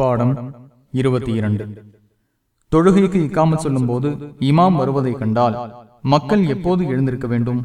பாடம் இருபத்தி இரண்டு. தொழுகைக்கு இக்காமல் சொல்லும் போது இமாம் வருவதை கண்டால் மக்கள் எப்போது எழுந்திருக்க வேண்டும்?